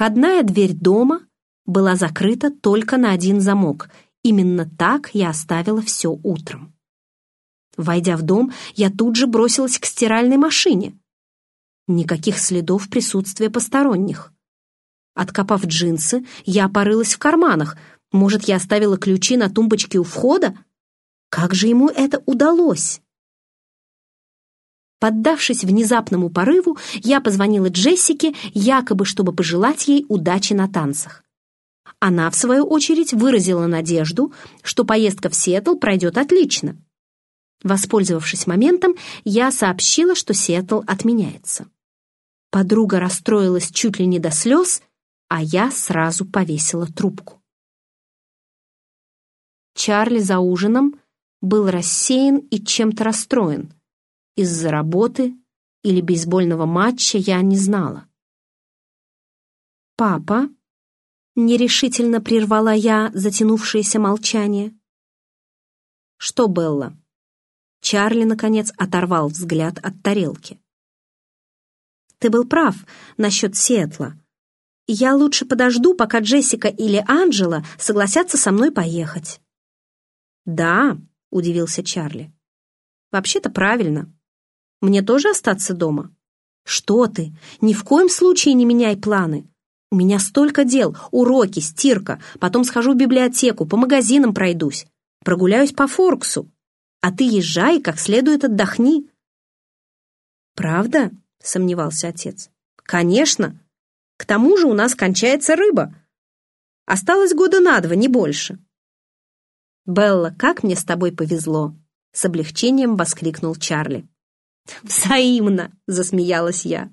Входная дверь дома была закрыта только на один замок. Именно так я оставила все утром. Войдя в дом, я тут же бросилась к стиральной машине. Никаких следов присутствия посторонних. Откопав джинсы, я порылась в карманах. Может, я оставила ключи на тумбочке у входа? Как же ему это удалось? Поддавшись внезапному порыву, я позвонила Джессике, якобы чтобы пожелать ей удачи на танцах. Она, в свою очередь, выразила надежду, что поездка в Сиэтл пройдет отлично. Воспользовавшись моментом, я сообщила, что Сиэтл отменяется. Подруга расстроилась чуть ли не до слез, а я сразу повесила трубку. Чарли за ужином был рассеян и чем-то расстроен — из-за работы или бейсбольного матча я не знала. «Папа?» — нерешительно прервала я затянувшееся молчание. «Что, Белла?» Чарли, наконец, оторвал взгляд от тарелки. «Ты был прав насчет Сиэтла. Я лучше подожду, пока Джессика или Анджела согласятся со мной поехать». «Да», — удивился Чарли. «Вообще-то правильно. Мне тоже остаться дома? Что ты? Ни в коем случае не меняй планы. У меня столько дел, уроки, стирка, потом схожу в библиотеку, по магазинам пройдусь, прогуляюсь по Форксу. А ты езжай как следует отдохни. Правда? Сомневался отец. Конечно. К тому же у нас кончается рыба. Осталось года на два, не больше. «Белла, как мне с тобой повезло!» С облегчением воскликнул Чарли. «Взаимно!» — засмеялась я.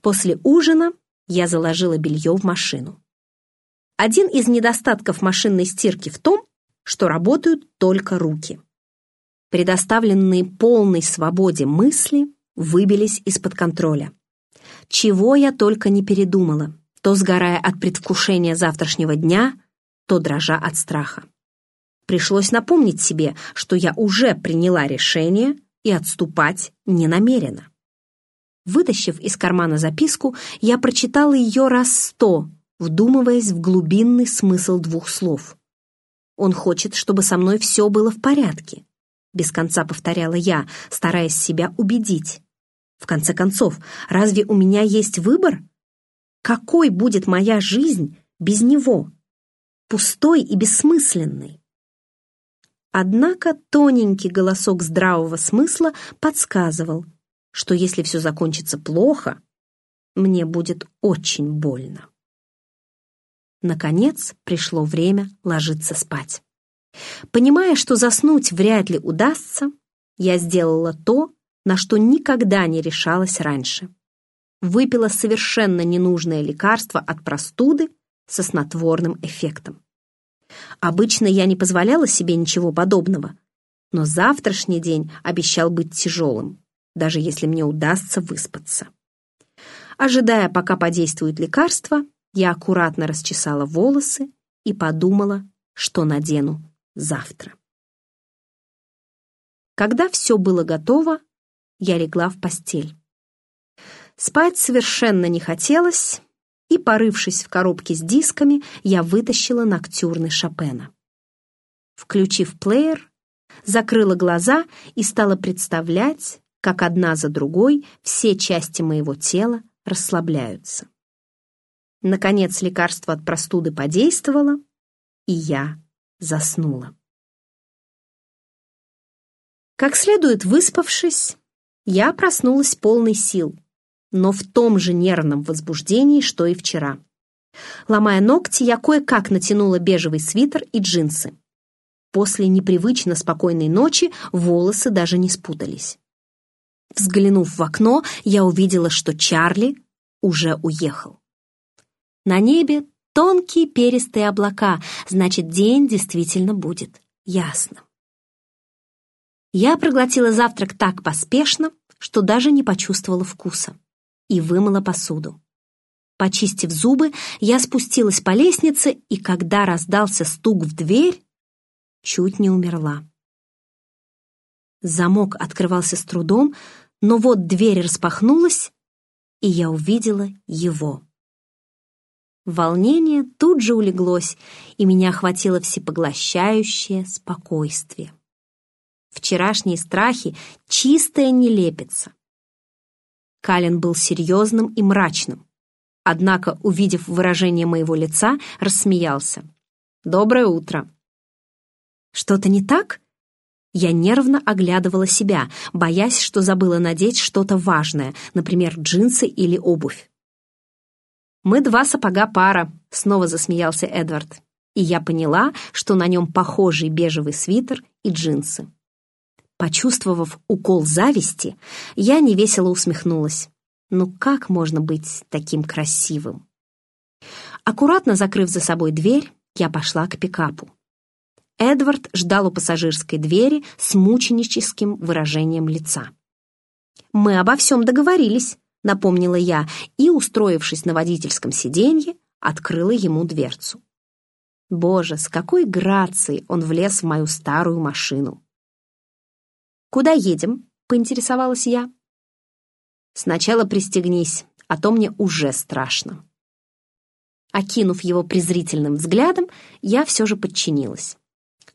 После ужина я заложила белье в машину. Один из недостатков машинной стирки в том, что работают только руки. Предоставленные полной свободе мысли выбились из-под контроля. Чего я только не передумала, то сгорая от предвкушения завтрашнего дня, то дрожа от страха. Пришлось напомнить себе, что я уже приняла решение — и отступать не намерена. Вытащив из кармана записку, я прочитала ее раз сто, вдумываясь в глубинный смысл двух слов. «Он хочет, чтобы со мной все было в порядке», — без конца повторяла я, стараясь себя убедить. «В конце концов, разве у меня есть выбор? Какой будет моя жизнь без него? Пустой и бессмысленный?» Однако тоненький голосок здравого смысла подсказывал, что если все закончится плохо, мне будет очень больно. Наконец пришло время ложиться спать. Понимая, что заснуть вряд ли удастся, я сделала то, на что никогда не решалась раньше. Выпила совершенно ненужное лекарство от простуды со снотворным эффектом. Обычно я не позволяла себе ничего подобного, но завтрашний день обещал быть тяжелым, даже если мне удастся выспаться. Ожидая, пока подействует лекарство, я аккуратно расчесала волосы и подумала, что надену завтра. Когда все было готово, я легла в постель. Спать совершенно не хотелось, и, порывшись в коробке с дисками, я вытащила ноктюрны Шопена. Включив плеер, закрыла глаза и стала представлять, как одна за другой все части моего тела расслабляются. Наконец лекарство от простуды подействовало, и я заснула. Как следует выспавшись, я проснулась полной сил — но в том же нервном возбуждении, что и вчера. Ломая ногти, я кое-как натянула бежевый свитер и джинсы. После непривычно спокойной ночи волосы даже не спутались. Взглянув в окно, я увидела, что Чарли уже уехал. На небе тонкие перистые облака, значит, день действительно будет ясным. Я проглотила завтрак так поспешно, что даже не почувствовала вкуса и вымыла посуду. Почистив зубы, я спустилась по лестнице, и когда раздался стук в дверь, чуть не умерла. Замок открывался с трудом, но вот дверь распахнулась, и я увидела его. Волнение тут же улеглось, и меня охватило всепоглощающее спокойствие. Вчерашние страхи — чистая нелепица. Калин был серьезным и мрачным. Однако, увидев выражение моего лица, рассмеялся. «Доброе утро!» «Что-то не так?» Я нервно оглядывала себя, боясь, что забыла надеть что-то важное, например, джинсы или обувь. «Мы два сапога пара», — снова засмеялся Эдвард. И я поняла, что на нем похожий бежевый свитер и джинсы. Почувствовав укол зависти, я невесело усмехнулась. Ну как можно быть таким красивым? Аккуратно закрыв за собой дверь, я пошла к пикапу. Эдвард ждал у пассажирской двери с мученическим выражением лица. «Мы обо всем договорились», — напомнила я и, устроившись на водительском сиденье, открыла ему дверцу. Боже, с какой грацией он влез в мою старую машину. «Куда едем?» — поинтересовалась я. «Сначала пристегнись, а то мне уже страшно». Окинув его презрительным взглядом, я все же подчинилась.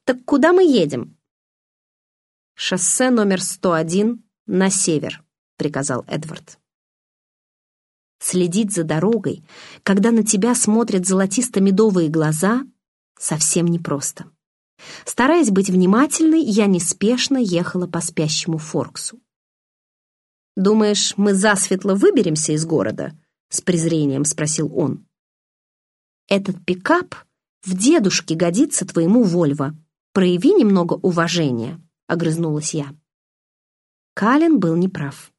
«Так куда мы едем?» «Шоссе номер 101 на север», — приказал Эдвард. Следить за дорогой, когда на тебя смотрят золотисто-медовые глаза, совсем непросто. Стараясь быть внимательной, я неспешно ехала по спящему Форксу. «Думаешь, мы засветло выберемся из города?» — с презрением спросил он. «Этот пикап в дедушке годится твоему Вольво. Прояви немного уважения», — огрызнулась я. Калин был неправ.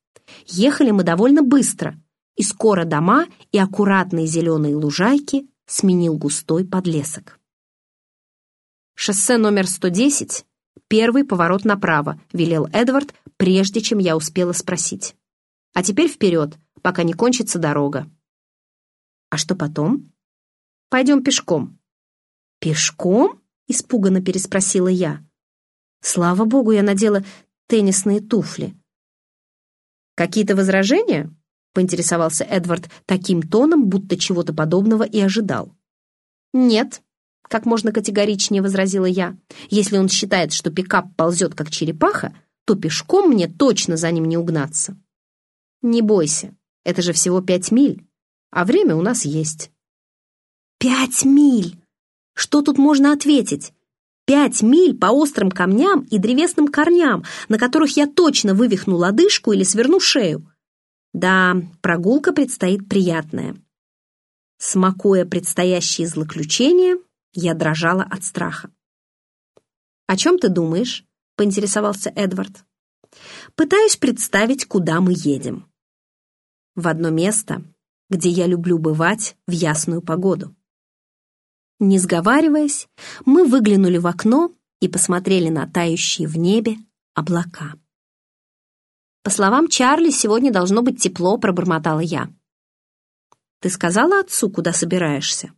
Ехали мы довольно быстро, и скоро дома и аккуратные зеленые лужайки сменил густой подлесок. «Шоссе номер 110, первый поворот направо», — велел Эдвард, прежде чем я успела спросить. «А теперь вперед, пока не кончится дорога». «А что потом?» «Пойдем пешком». «Пешком?» — испуганно переспросила я. «Слава богу, я надела теннисные туфли». «Какие-то возражения?» поинтересовался Эдвард таким тоном, будто чего-то подобного и ожидал. «Нет», — как можно категоричнее возразила я. «Если он считает, что пикап ползет как черепаха, то пешком мне точно за ним не угнаться». «Не бойся, это же всего пять миль, а время у нас есть». «Пять миль! Что тут можно ответить?» Пять миль по острым камням и древесным корням, на которых я точно вывихну лодыжку или сверну шею. Да, прогулка предстоит приятная. Смакуя предстоящие злоключения, я дрожала от страха. «О чем ты думаешь?» — поинтересовался Эдвард. «Пытаюсь представить, куда мы едем. В одно место, где я люблю бывать в ясную погоду». Не сговариваясь, мы выглянули в окно и посмотрели на тающие в небе облака. По словам Чарли, сегодня должно быть тепло, пробормотала я. Ты сказала отцу, куда собираешься?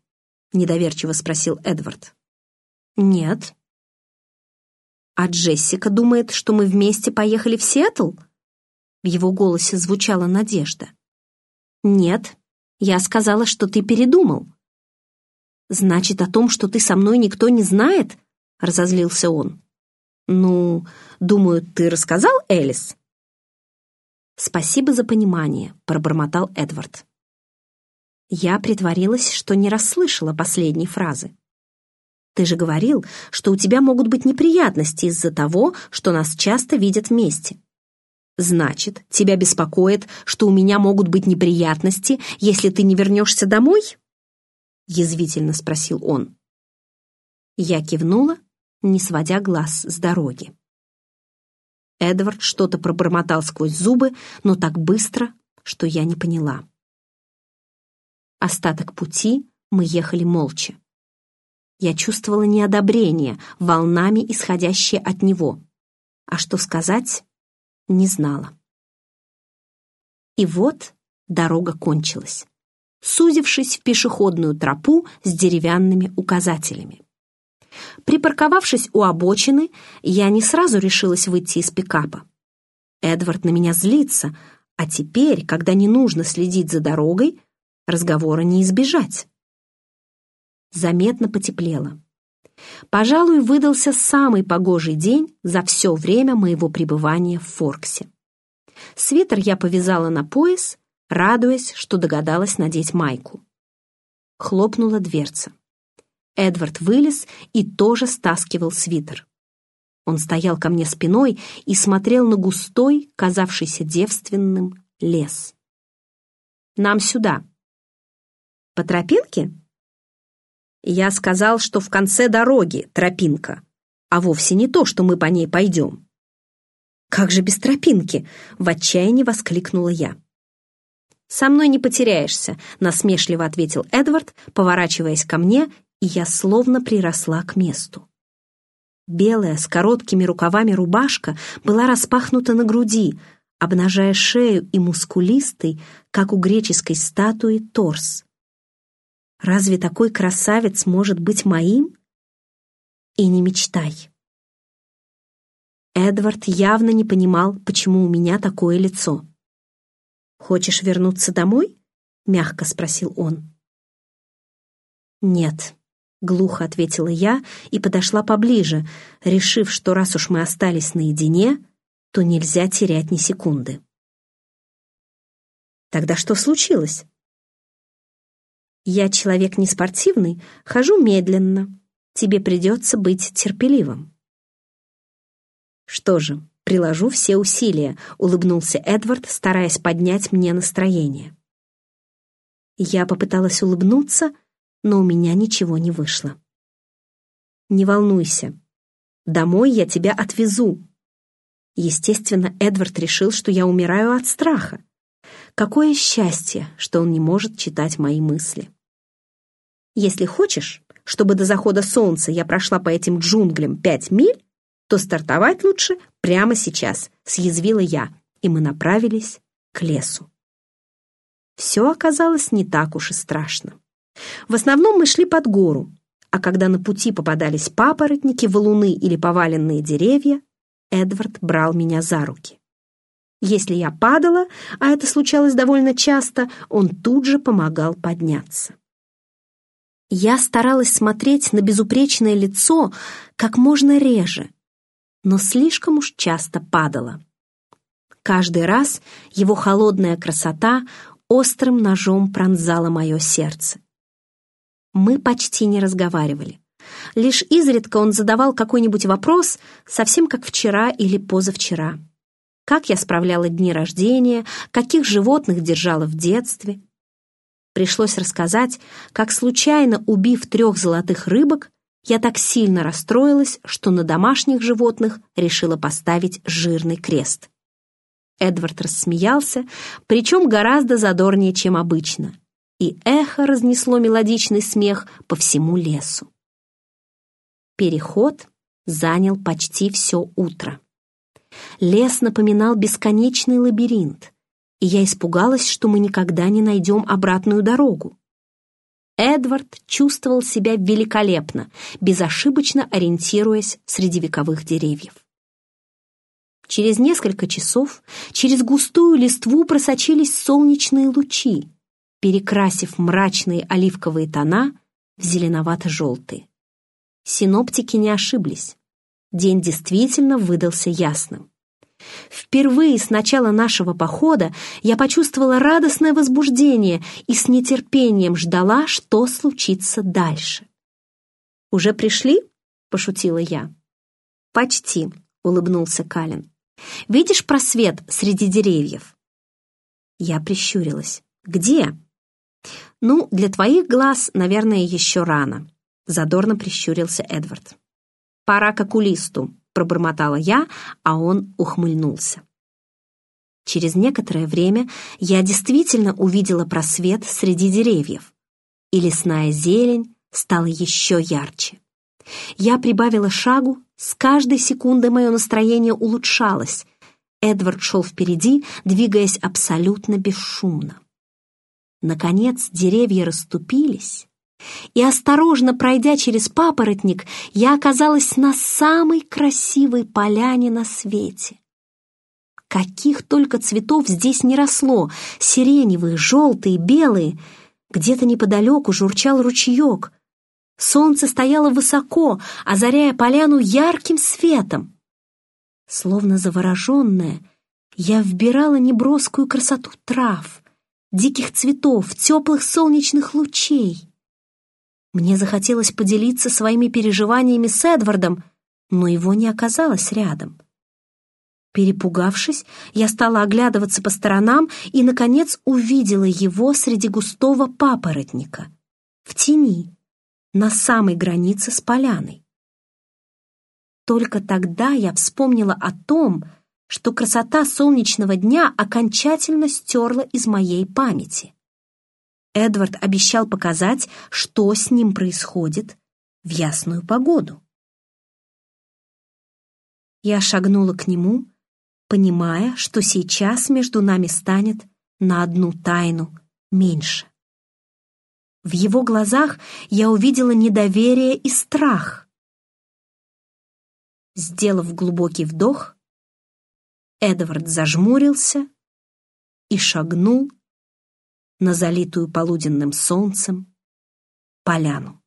Недоверчиво спросил Эдвард. Нет. А Джессика думает, что мы вместе поехали в Сиэтл? В его голосе звучала надежда. Нет, я сказала, что ты передумал. Значит, о том, что ты со мной никто не знает? Разозлился он. Ну, думаю, ты рассказал Элис? «Спасибо за понимание», — пробормотал Эдвард. Я притворилась, что не расслышала последней фразы. «Ты же говорил, что у тебя могут быть неприятности из-за того, что нас часто видят вместе. Значит, тебя беспокоит, что у меня могут быть неприятности, если ты не вернешься домой?» Язвительно спросил он. Я кивнула, не сводя глаз с дороги. Эдвард что-то пробормотал сквозь зубы, но так быстро, что я не поняла. Остаток пути мы ехали молча. Я чувствовала неодобрение, волнами исходящее от него. А что сказать, не знала. И вот дорога кончилась, сузившись в пешеходную тропу с деревянными указателями. Припарковавшись у обочины, я не сразу решилась выйти из пикапа. Эдвард на меня злится, а теперь, когда не нужно следить за дорогой, разговора не избежать. заметно потеплело. Пожалуй, выдался самый погожий день за все время моего пребывания в Форксе. Свитер я повязала на пояс, радуясь, что догадалась надеть майку. Хлопнула дверца. Эдвард вылез и тоже стаскивал свитер. Он стоял ко мне спиной и смотрел на густой, казавшийся девственным, лес. «Нам сюда». «По тропинке?» Я сказал, что в конце дороги тропинка, а вовсе не то, что мы по ней пойдем. «Как же без тропинки?» — в отчаянии воскликнула я. «Со мной не потеряешься», — насмешливо ответил Эдвард, поворачиваясь ко мне, и я словно приросла к месту. Белая с короткими рукавами рубашка была распахнута на груди, обнажая шею и мускулистый, как у греческой статуи, торс. Разве такой красавец может быть моим? И не мечтай. Эдвард явно не понимал, почему у меня такое лицо. «Хочешь вернуться домой?» — мягко спросил он. «Нет», — глухо ответила я и подошла поближе, решив, что раз уж мы остались наедине, то нельзя терять ни секунды. «Тогда что случилось?» «Я человек неспортивный, хожу медленно. Тебе придется быть терпеливым». «Что же, приложу все усилия», — улыбнулся Эдвард, стараясь поднять мне настроение. Я попыталась улыбнуться, но у меня ничего не вышло. «Не волнуйся. Домой я тебя отвезу». Естественно, Эдвард решил, что я умираю от страха. Какое счастье, что он не может читать мои мысли. «Если хочешь, чтобы до захода солнца я прошла по этим джунглям пять миль, то стартовать лучше прямо сейчас», — съязвила я, и мы направились к лесу. Все оказалось не так уж и страшно. В основном мы шли под гору, а когда на пути попадались папоротники, валуны или поваленные деревья, Эдвард брал меня за руки. Если я падала, а это случалось довольно часто, он тут же помогал подняться. Я старалась смотреть на безупречное лицо как можно реже, но слишком уж часто падала. Каждый раз его холодная красота острым ножом пронзала мое сердце мы почти не разговаривали. Лишь изредка он задавал какой-нибудь вопрос, совсем как вчера или позавчера. Как я справляла дни рождения, каких животных держала в детстве. Пришлось рассказать, как случайно убив трех золотых рыбок, я так сильно расстроилась, что на домашних животных решила поставить жирный крест. Эдвард рассмеялся, причем гораздо задорнее, чем обычно — и эхо разнесло мелодичный смех по всему лесу. Переход занял почти все утро. Лес напоминал бесконечный лабиринт, и я испугалась, что мы никогда не найдем обратную дорогу. Эдвард чувствовал себя великолепно, безошибочно ориентируясь среди вековых деревьев. Через несколько часов через густую листву просочились солнечные лучи, перекрасив мрачные оливковые тона в зеленовато-желтые. Синоптики не ошиблись. День действительно выдался ясным. Впервые с начала нашего похода я почувствовала радостное возбуждение и с нетерпением ждала, что случится дальше. «Уже пришли?» — пошутила я. «Почти», — улыбнулся Калин. «Видишь просвет среди деревьев?» Я прищурилась. «Где?» «Ну, для твоих глаз, наверное, еще рано», — задорно прищурился Эдвард. «Пора к окулисту», — пробормотала я, а он ухмыльнулся. Через некоторое время я действительно увидела просвет среди деревьев, и лесная зелень стала еще ярче. Я прибавила шагу, с каждой секундой мое настроение улучшалось. Эдвард шел впереди, двигаясь абсолютно бесшумно. Наконец деревья расступились, и, осторожно пройдя через папоротник, я оказалась на самой красивой поляне на свете. Каких только цветов здесь не росло — сиреневые, желтые, белые. Где-то неподалеку журчал ручеек. Солнце стояло высоко, озаряя поляну ярким светом. Словно завороженная, я вбирала неброскую красоту трав, диких цветов, теплых солнечных лучей. Мне захотелось поделиться своими переживаниями с Эдвардом, но его не оказалось рядом. Перепугавшись, я стала оглядываться по сторонам и, наконец, увидела его среди густого папоротника, в тени, на самой границе с поляной. Только тогда я вспомнила о том, что красота солнечного дня окончательно стерла из моей памяти. Эдвард обещал показать, что с ним происходит в ясную погоду. Я шагнула к нему, понимая, что сейчас между нами станет на одну тайну меньше. В его глазах я увидела недоверие и страх. Сделав глубокий вдох, Эдвард зажмурился и шагнул на залитую полуденным солнцем поляну.